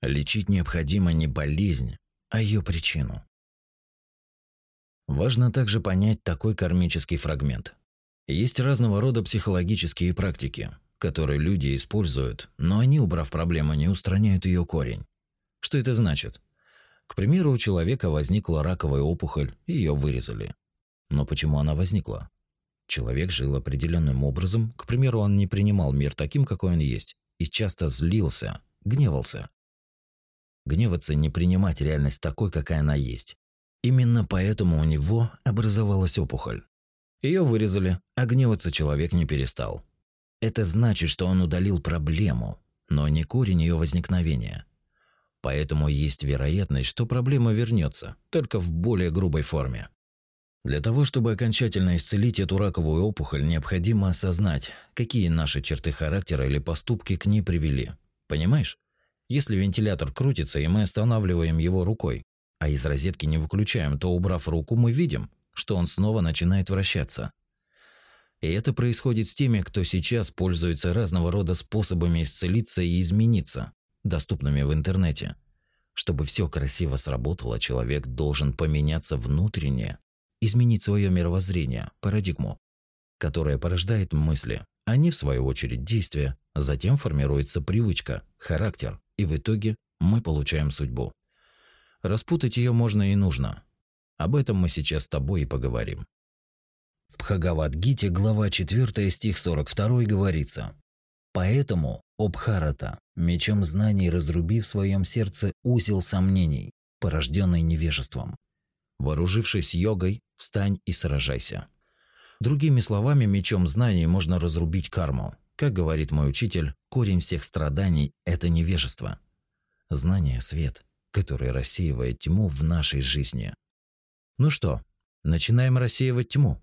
Лечить необходимо не болезнь, а ее причину. Важно также понять такой кармический фрагмент. Есть разного рода психологические практики, которые люди используют, но они, убрав проблему, не устраняют ее корень. Что это значит? К примеру, у человека возникла раковая опухоль, ее вырезали. Но почему она возникла? Человек жил определенным образом, к примеру, он не принимал мир таким, какой он есть, и часто злился, гневался. Гневаться не принимать реальность такой, какая она есть. Именно поэтому у него образовалась опухоль. Ее вырезали, а гневаться человек не перестал. Это значит, что он удалил проблему, но не корень ее возникновения. Поэтому есть вероятность, что проблема вернется, только в более грубой форме. Для того, чтобы окончательно исцелить эту раковую опухоль, необходимо осознать, какие наши черты характера или поступки к ней привели. Понимаешь? Если вентилятор крутится, и мы останавливаем его рукой, а из розетки не выключаем, то убрав руку, мы видим, что он снова начинает вращаться. И это происходит с теми, кто сейчас пользуется разного рода способами исцелиться и измениться, доступными в интернете. Чтобы все красиво сработало, человек должен поменяться внутренне, изменить свое мировоззрение, парадигму, которая порождает мысли, они в свою очередь действия, затем формируется привычка, характер, и в итоге мы получаем судьбу. Распутать ее можно и нужно. Об этом мы сейчас с тобой и поговорим. В Бхагавад-гите, глава 4, стих 42 говорится «Поэтому, Обхарата, мечом знаний разруби в своем сердце узел сомнений, порожденный невежеством. Вооружившись йогой, встань и сражайся». Другими словами, мечом знаний можно разрубить карму. Как говорит мой учитель, корень всех страданий – это невежество. Знание – свет, который рассеивает тьму в нашей жизни. Ну что, начинаем рассеивать тьму?